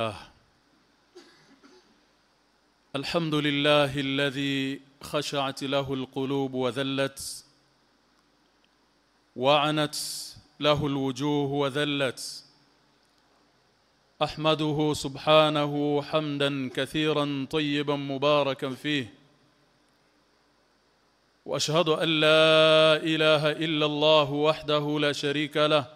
آه. الحمد لله الذي خشعت له القلوب وذلت وعنت له الوجوه وذلت. أحمده سبحانه حمدا كثيرا طيبا مباركا فيه. وأشهد أن لا إله إلا الله وحده لا شريك له.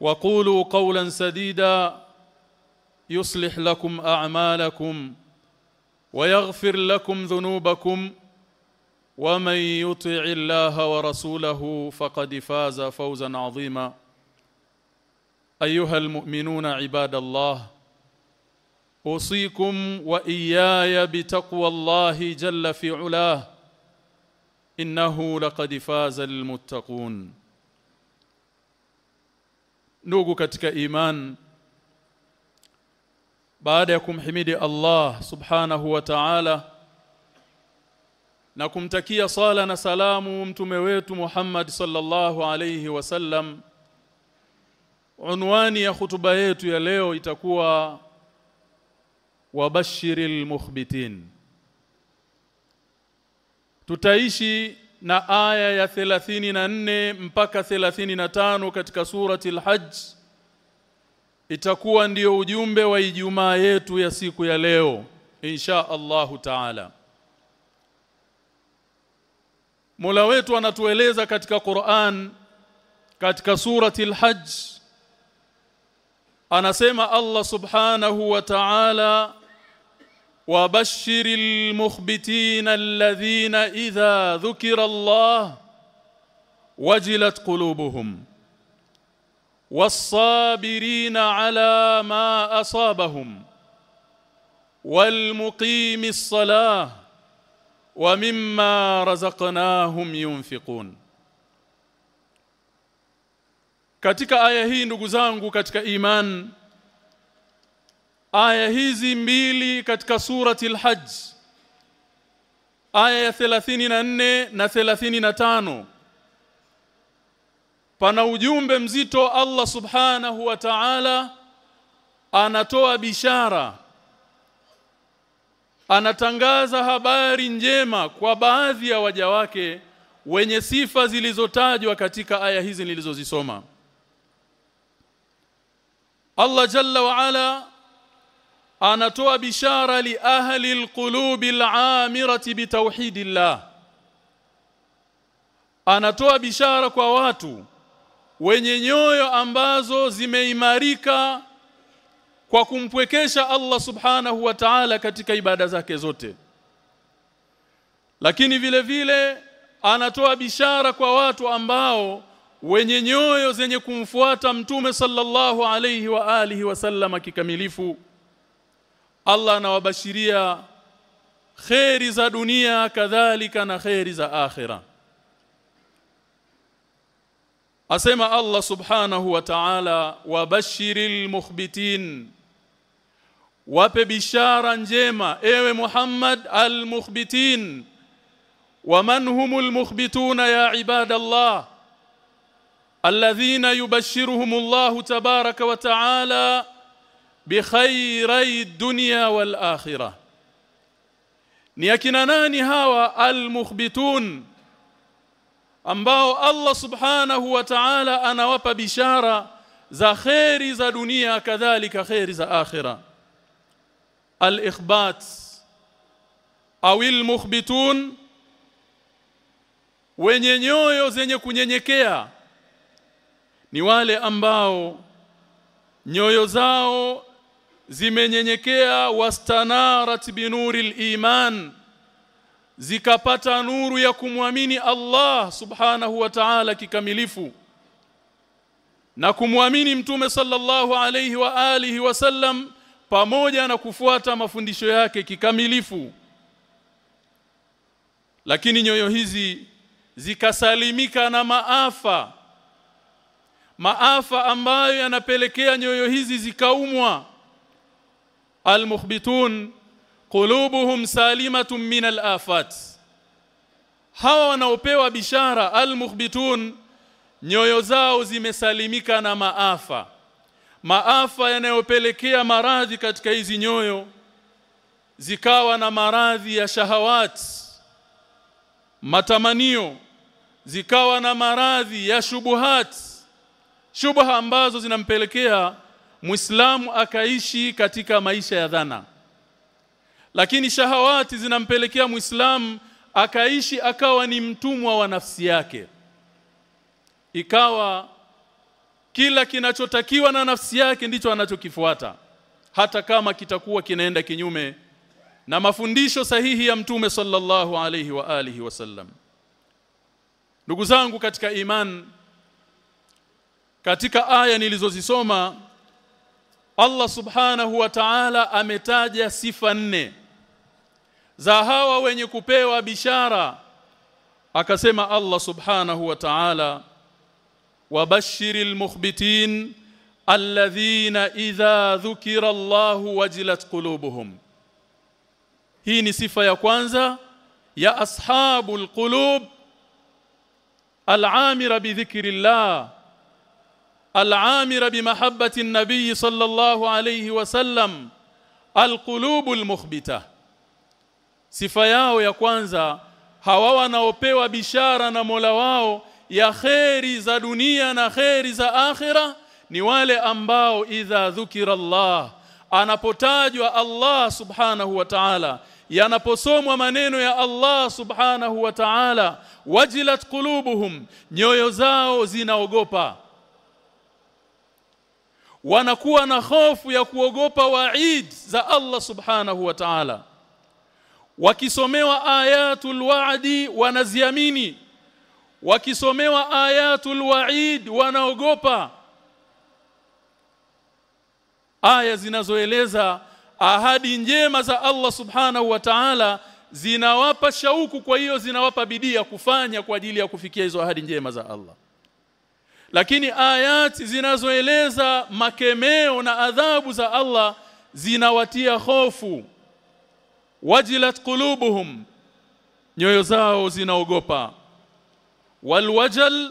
وقولوا قولا سديدا يصلح لكم أعمالكم ويغفر لكم ذنوبكم ومن يطع الله ورسوله فقد فاز فوزا عظيما. أيها المؤمنون عباد الله أوصيكم وإياي بتقوى الله جل في علاه إنه لقد فاز المتقون. Ndugu katika iman. Baada ya kumhimidi Allah subhanahu wa ta'ala na kumtakia sala na salamu mtume wetu Muhammad sallallahu alayhi wasallam unwani ya hutuba yetu ya leo itakuwa wabashiril mukhbitin. Tutaishi na aya ya 34 mpaka 35 katika surati al-Hajj itakuwa ndiyo ujumbe wa Ijumaa yetu ya siku ya leo insha Allahu Taala. Mola wetu anatueleza katika Qur'an katika surati al-Hajj anasema Allah subhanahu wa ta'ala وبشر المخبتين الذين إذا ذكر الله وجلت قلوبهم والصابرين على ما أصابهم والمقيم الصلاة ومما رزقناهم ينفقون. Katika aya hii ndugu zangu katika iman aya hizi mbili katika surati al-Hajj. Aya ya 34 na 35 pana ujumbe mzito Allah subhanahu wa ta'ala anatoa bishara. Anatangaza habari njema kwa baadhi ya waja wake wenye sifa zilizotajwa katika aya hizi nilizozisoma. Allah jalla wa ala anatoa bishara li ahli alqulubi al'amirati bitauhidillah anatoa bishara kwa watu wenye nyoyo ambazo zimeimarika kwa kumpwekesha Allah subhanahu wa ta'ala katika ibada zake zote. Lakini vile vile anatoa bishara kwa watu ambao wenye nyoyo zenye kumfuata mtume sallallahu alayhi wa alihi wasallam kikamilifu Allah anawabashiria khairi za dunia kadhalika na khairi za akhira. Asema Allah subhanahu wa ta'ala wabashiril mukhbitin wape bishara njema ewe Muhammad al-mukhbitin. Waman humul mukhbituna ya ibadallah alladhina yubashshiruhumullahu tabaraka wa ta'ala bikhairai dunya wal akhirah ni akina nani hawa al-mukhbitun? Ambao Allah subhanahu wa ta'ala anawapa bishara za khairi za dunia kadhalika khairi za akhira. Al-ikhbat au al-mukhbitun wenye nyoyo zenye kunyenyekea ni wale ambao nyoyo zao zimenyenyekea wastanarat binuril iman zikapata nuru ya kumwamini Allah subhanahu wa ta'ala kikamilifu. Na kumwamini mtume sallallahu alayhi wa alihi wasallam pamoja na kufuata mafundisho yake kikamilifu. Lakini nyoyo hizi zikasalimika na maafa maafa ambayo yanapelekea nyoyo hizi zikaumwa almukhbitun qulubuhum salimatun min alafat. Hawa wanaopewa bishara almukhbitun nyoyo zao zimesalimika na maafa. Maafa yanayopelekea maradhi katika hizi nyoyo zikawa na maradhi ya shahawat matamanio zikawa na maradhi ya shubuhat shubha ambazo zinampelekea Muislamu akaishi katika maisha ya dhana. Lakini shahawati zinampelekea Muislamu akaishi akawa ni mtumwa wa nafsi yake. Ikawa kila kinachotakiwa na nafsi yake ndicho anachokifuata. Hata kama kitakuwa kinaenda kinyume na mafundisho sahihi ya mtume sallallahu alayhi wa alihi wasallam ndugu zangu katika iman katika aya nilizozisoma Allah subhanahu wa ta'ala ametaja sifa nne. Za hawa wenye kupewa bishara akasema Allah subhanahu wa ta'ala wabashiril mukhbitin alladhina idha dhukira Allah wajilat qulubuhum. Hii ni sifa ya kwanza ya ashabul qulub al'amira bi dhikrillah العامر بمحبة النبي صلى الله عليه وسلم القلوب المخبتة sifa yao ya kwanza hawa wanaopewa bishara na Mola wao ya kheri za dunia na kheri za akhira ni wale ambao idha dhukira Allah anapotajwa Allah subhanahu wa ta'ala yanaposomwa maneno ya Allah subhanahu wa ta'ala wajilat qulubuhum nyoyo zao zinaogopa wanakuwa na hofu ya kuogopa waid za Allah subhanahu wa ta'ala. Wakisomewa ayatul wa'di wanaziamini. Wakisomewa ayatul wa'id wanaogopa. Aya zinazoeleza ahadi njema za Allah subhanahu wa ta'ala zinawapa shauku kwa hiyo zinawapa bidii ya kufanya kwa ajili ya kufikia hizo ahadi njema za Allah lakini ayati zinazoeleza makemeo na adhabu za Allah zinawatia hofu. Wajilat qulubuhum nyoyo zao zinaogopa. Walwajal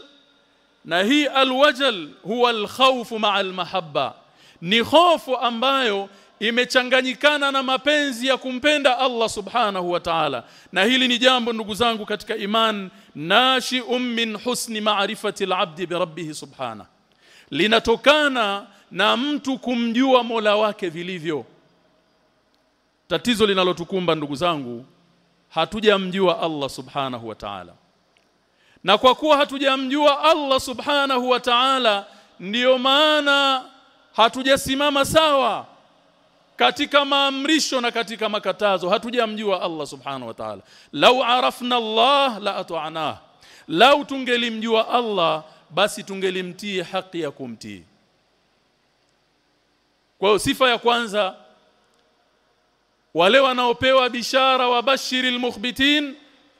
na hii alwajal huwa alkhawfu ma'a almahabba. Ni hofu ambayo imechanganyikana na mapenzi ya kumpenda Allah subhanahu wa ta'ala. Na hili ni jambo ndugu zangu katika iman nashi min husni ma'rifati al-'abdi bi rabbih subhana. Linatokana na mtu kumjua Mola wake vilivyo. Tatizo linalotukumba ndugu zangu hatujamjua Allah subhanahu wa ta'ala. Na kwa kuwa hatujamjua Allah subhanahu wa ta'ala ndiyo maana hatujasimama sawa katika maamrisho na katika makatazo hatujamjua Allah subhanahu wa ta'ala. Lau arafna Allah la ata'na. Lau tungelimjua Allah basi tungelimtii haki ya kumtii. Kwa sifa ya kwanza wale wanaopewa bishara wa bashiril mukhbitin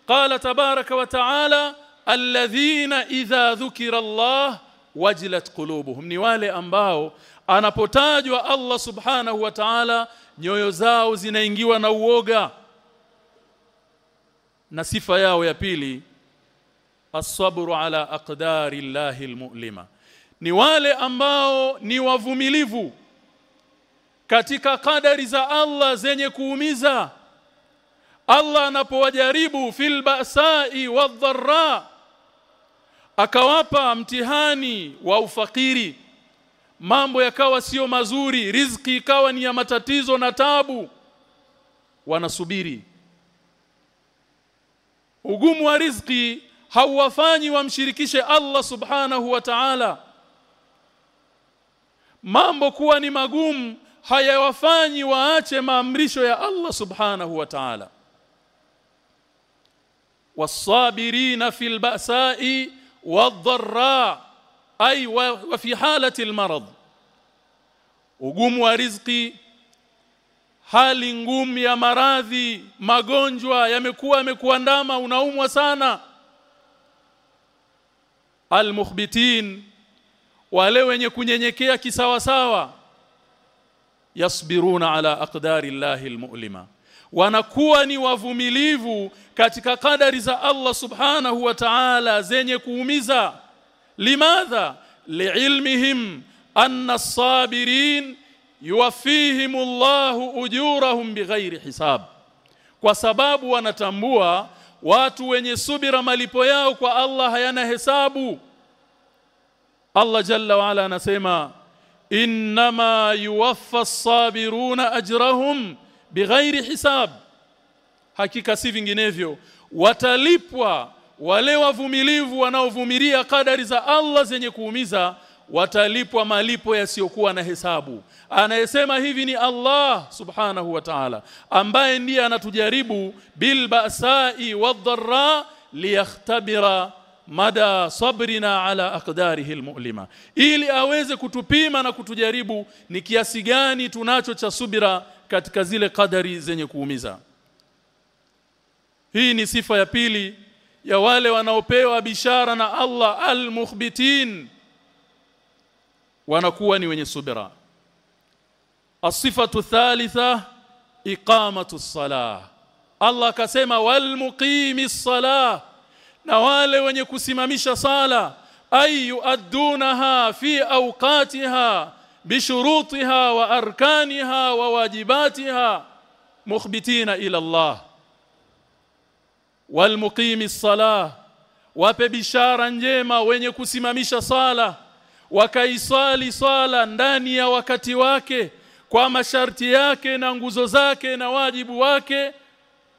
qala tabaraka wa ta'ala alladhina idha dhukira Allah wajilat qulubuhum. Ni wale ambao anapotajwa Allah subhanahu wa ta'ala nyoyo zao zinaingiwa na uoga. Na sifa yao ya pili as-sabru ala aqdari llahi almu'lima. Ni wale ambao ni wavumilivu katika kadari za Allah zenye kuumiza. Allah anapowajaribu fil ba'sa'i wadh-dharra akawapa mtihani wa ufakiri mambo yakawa sio mazuri riziki ikawa ni ya matatizo na tabu. Wanasubiri. Ugumu wa riziki hauwafanyi wamshirikishe Allah subhanahu wa ta'ala. Mambo kuwa ni magumu hayawafanyi waache maamrisho ya Allah subhanahu wa ta'ala. Wasabirina fil ba'sa'i wadh-dharra ay wa, wa fi halati almarad ugumu wa rizqi hali ngumu ya maradhi magonjwa yamekuwa yamekuandama unaumwa sana. Almukhbitin wale wenye kunyenyekea kisawasawa. Yasbiruna ala aqdari llahi almu'lima. Wanakuwa ni wavumilivu katika kadari za Allah subhanahu wa ta'ala zenye kuumiza limadha? Liilmihim anna as-sabirin yuwaffihimullahu ujurahum bighairi hisab. Kwa sababu wanatambua watu wenye subira malipo yao kwa Allah hayana hesabu. Allah jalla wa ala anasema inma yuwaffa as-sabiruna ajrahum bighairi hisab. Hakika si vinginevyo watalipwa wale wavumilivu wanaovumilia kadari za Allah zenye kuumiza watalipwa malipo yasiyokuwa na hesabu. Anayesema hivi ni Allah subhanahu wa ta'ala ambaye ndiye anatujaribu bil ba'sa'i wadh-dharra liyakhtabira mada sabrina ala aqdarihi almu'lima ili aweze kutupima na kutujaribu ni kiasi gani tunacho cha subira katika zile kadari zenye kuumiza. Hii ni sifa ya pili ya wale wanaopewa bishara na Allah almukhbitin wanakuwa ni wenye subira. Asifatu thalitha iqamatu salah Allah akasema walmuqimis salah na wale wenye kusimamisha sala ay yuaddunaha fi awqatiha bishurutiha wa arkaniha wa wajibatiha. Mukhbitina ila Allah walmuqimis salah wape bishara njema wenye kusimamisha sala wakaisali sala ndani ya wakati wake kwa masharti yake na nguzo zake na wajibu wake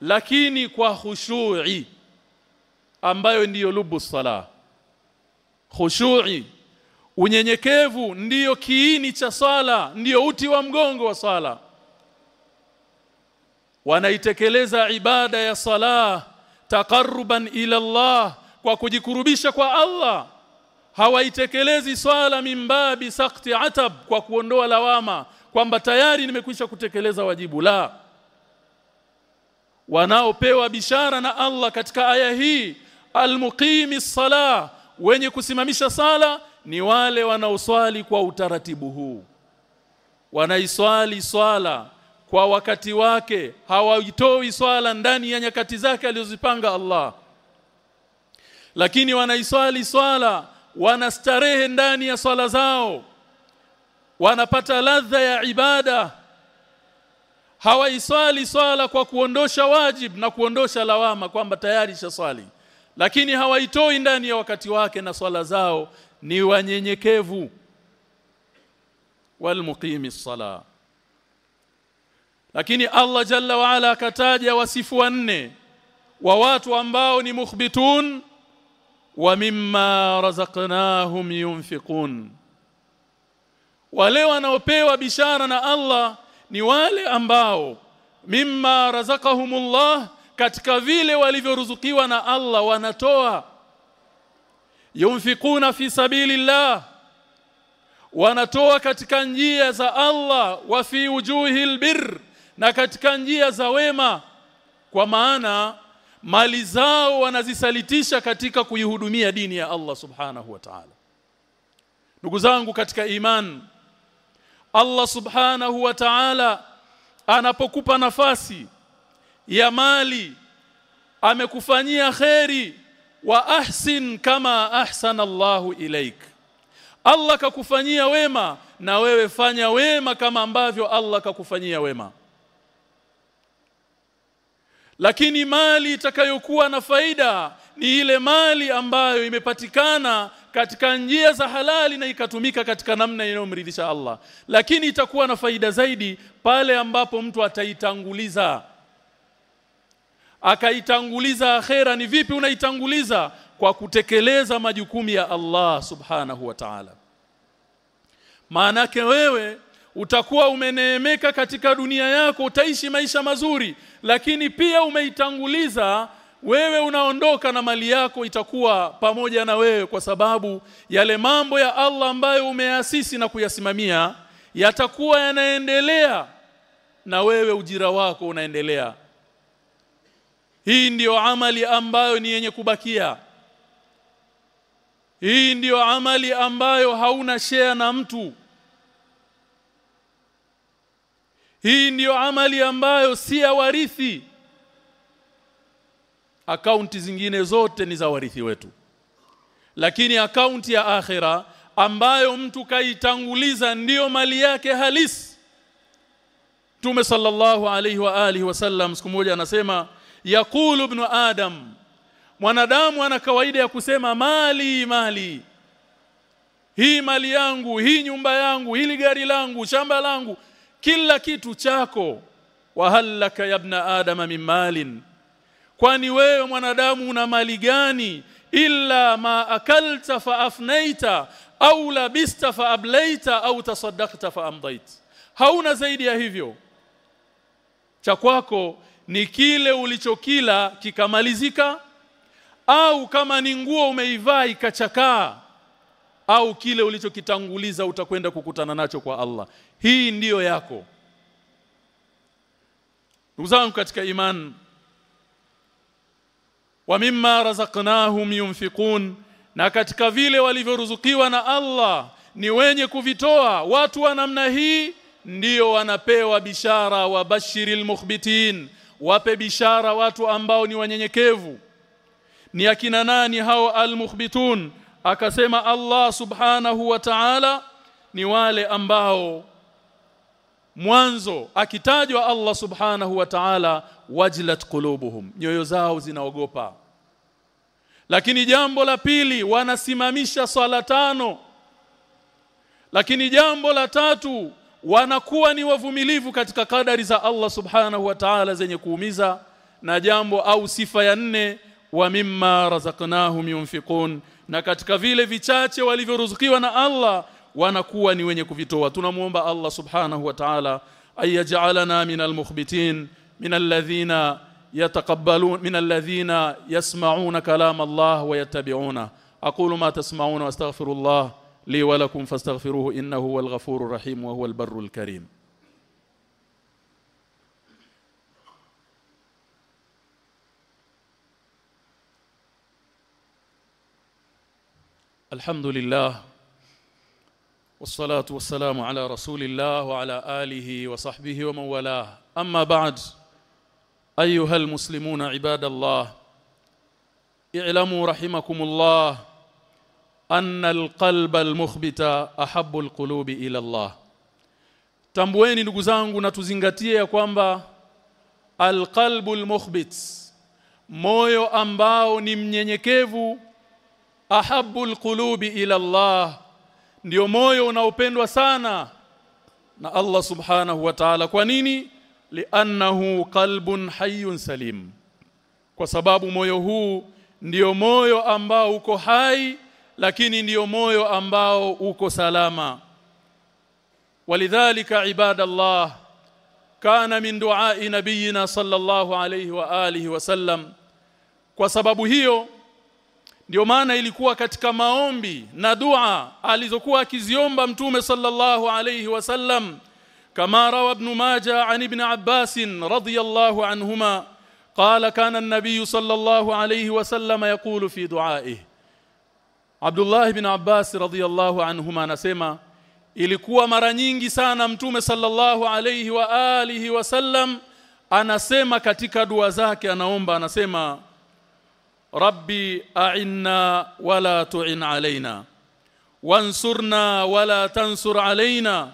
lakini kwa khushu'i ambayo ndiyo lubu sala khushu'i unyenyekevu ndiyo kiini cha sala ndiyo uti wa mgongo wa sala. Wanaitekeleza ibada ya sala taqarruban ila Allah kwa kujikurubisha kwa Allah. Hawaitekelezi swala mimbabi sakti atab kwa kuondoa lawama kwamba tayari nimekwisha kutekeleza wajibu. La. Wanaopewa bishara na Allah katika aya hii almuqimi sala wenye kusimamisha sala ni wale wanaoswali kwa utaratibu huu. Wanaiswali swala kwa wakati wake hawaitoi swala ndani ya nyakati zake alizozipanga Allah. Lakini wanaiswali swala wanastarehe ndani ya swala zao wanapata ladha ya ibada. Hawaiswali swala kwa kuondosha wajib na kuondosha lawama kwamba tayari shaswali lakini hawaitoi ndani ya wakati wake na swala zao ni wanyenyekevu. Walmuqimi sala lakini Allah jalla waala akataja wasifu wanne wa watu ambao ni mukhbitun wa mimma razaqnahum yunfiqun. Wale wanaopewa bishara na Allah ni wale ambao mimma razaqahumullah katika vile walivyoruzukiwa na Allah wanatoa. Yunfikuna fi sabilillah wanatoa katika njia za Allah wa fi wujuhil bir na katika njia za wema kwa maana mali zao wanazisalitisha katika kuihudumia dini ya Allah subhanahu wa ta'ala. Ndugu zangu katika iman Allah subhanahu wa ta'ala anapokupa nafasi ya mali amekufanyia kheri wa ahsin kama ahsana Allahu ilaik. Allah kakufanyia wema na wewe fanya wema kama ambavyo Allah kakufanyia wema lakini mali itakayokuwa na faida ni ile mali ambayo imepatikana katika njia za halali na ikatumika katika namna inayomridhisha Allah. Lakini itakuwa na faida zaidi pale ambapo mtu ataitanguliza. Akaitanguliza akhera ni vipi unaitanguliza? Kwa kutekeleza majukumu ya Allah subhanahu wa ta'ala. Maana wewe utakuwa umeneemeka katika dunia yako utaishi maisha mazuri lakini pia umeitanguliza wewe unaondoka na mali yako itakuwa pamoja na wewe kwa sababu yale mambo ya Allah ambayo umeasisi na kuyasimamia yatakuwa yanaendelea na wewe ujira wako unaendelea. Hii ndiyo amali ambayo ni yenye kubakia. Hii ndiyo amali ambayo hauna share na mtu hii ndiyo amali ambayo si ya warithi. Akaunti zingine zote ni za warithi wetu. Lakini akaunti ya akhira ambayo mtu kaitanguliza ndiyo mali yake halisi. Tume sallallahu alayhi wa alihi wasallam siku moja anasema yaqulu ibn adam mwanadamu ana kawaida ya kusema mali mali. Hii mali yangu hii nyumba yangu hili gari langu shamba langu kila kitu chako wahallaka ya ibn adama min malin. Kwani wewe mwanadamu una mali gani? Illa ma akalta fa afnaita au labista fa ablaita au tasaddaqta fa amdait. Hauna zaidi ya hivyo. Cha kwako ni kile ulichokila kikamalizika au kama ni nguo umeivaa ikachakaa au kile ulichokitanguliza utakwenda kukutana nacho kwa Allah hii ndiyo yako. Ndugu zangu katika imani wa mimma razaqnahum yunfiqun na katika vile walivyoruzukiwa na Allah ni wenye kuvitoa. Watu wa namna hii ndiyo wanapewa bishara wa bashiril mukhbitin wape bishara watu ambao ni wanyenyekevu. Ni akina nani hao almukhbitun? Akasema Allah subhanahu wa ta'ala ni wale ambao mwanzo akitajwa Allah subhanahu wa ta'ala wajlat qulubuhum. Nyoyo zao zinaogopa. Lakini jambo la pili wanasimamisha swala tano. Lakini jambo la tatu wanakuwa ni wavumilivu katika kadari za Allah subhanahu wa ta'ala zenye kuumiza. Na jambo au sifa ya nne wa mimma razaqnahum yunfiqun. Na katika vile vichache walivyoruzukiwa na Allah wanakuwa ni wenye kuvitoa tunamuomba Allah subhanahu wa ta'ala ayajalana minal mukhbitin min alladhina yataqabbalun min alladhina yasma'una kalam Allah wa yattabi'una aqulu ma tasma'una astaghfirullah li wa lakum fastaghfiruhu innahu huwal ghafurur rahim wa huwal barrul karim الحمد لله والصلاة والسلام على رسول الله وعلى آله وصحبه ومن والاه أما بعد أيها المسلمون عباد الله اعلموا رحمكم الله أن القلب المخبت أحب القلوب إلى الله tambueni ndugu zangu na tuzingatie ya kwamba alqalbul mukhbit moyo ambao ni mnyenyekevu ahabbul qulubi ila Allah ndio moyo unaopendwa sana na Allah subhanahu wa ta'ala. Kwa nini? Li'annahu qalbun hayyun salim. Kwa sababu moyo huu ndio moyo ambao uko hai lakini ndio moyo ambao uko salama. Walidhalika ibadallah kana min du'a nabiyina sallallahu alayhi wa alihi wasallam kwa sababu hiyo ndio maana ilikuwa katika maombi na dua alizokuwa akiziomba mtume sallallahu alayhi wasallam كما روى ابن ماجه عن ابن عباس رضي الله عنهما قال كان النبي صلى الله عليه وسلم يقول في دعائه عبد الله بن عباس رضي الله عنهما anasema ilikuwa mara nyingi sana mtume sallallahu alayhi wa alihi wasallam anasema katika dua zake anaomba anasema ربي أعنا ولا تعن علينا. وانصرنا ولا تنصر علينا.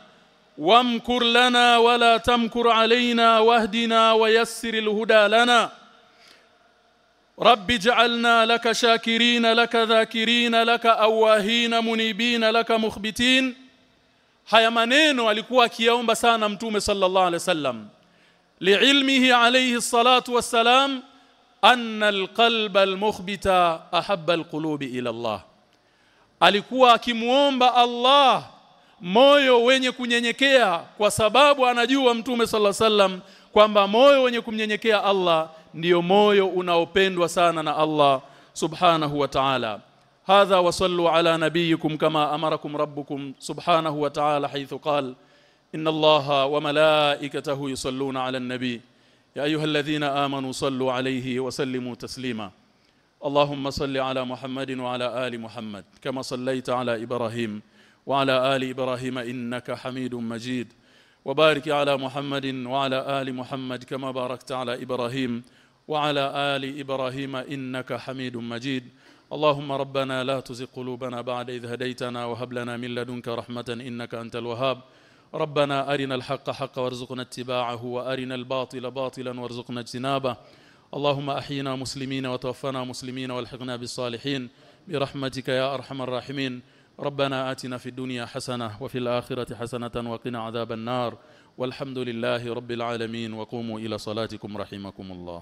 وامكر لنا ولا تمكر علينا. واهدنا ويسر الهدى لنا. رب اجعلنا لك شاكرين لك ذاكرين لك أواهين منيبين لك مخبتين. هيا منن alikuwa akiomba sana mtume صلى الله عليه وسلم. لعلمه عليه الصلاة والسلام anna alqalba almukhbita ahabba alqulubi ila Allah. Alikuwa akimuomba Allah moyo wenye kunyenyekea kwa sababu anajua mtume sala sallam kwamba moyo wenye kumnyenyekea Allah ndiyo moyo unaopendwa sana na Allah subhanahu wa ta'ala. Hadha wasallu ala nabiyikum kama amarakum rabbukum subhanahu wa ta'ala haythu qala inna allaha wa malaikatahu yusalluna ala an-nabi ya ayyuhalladhina amanu sallu alayhi wa sallimu taslima اللهم صل على محمد وعلى آل محمد كما صليت على إبراهيم وعلى آل إبراهيم إنك حميد مجيد. وبارك على محمد وعلى آل محمد كما باركت على إبراهيم وعلى آل إبراهيم إنك حميد مجيد. اللهم ربنا لا تزغ قلوبنا بعد إذ هديتنا وهب لنا من لدنك رحمة إنك أنت الوهاب. ربنا أرنا الحق حقا وارزقنا اتباعه وأرنا الباطل باطلا وارزقنا اجتنابه. اللهم أحينا مسلمين وتوفنا مسلمين والحقنا بالصالحين. برحمتك يا أرحم الراحمين. ربنا آتنا في الدنيا حسنة وفي الآخرة حسنة وقنا عذاب النار. والحمد لله رب العالمين. وقوموا إلى صلاتكم رحمكم الله.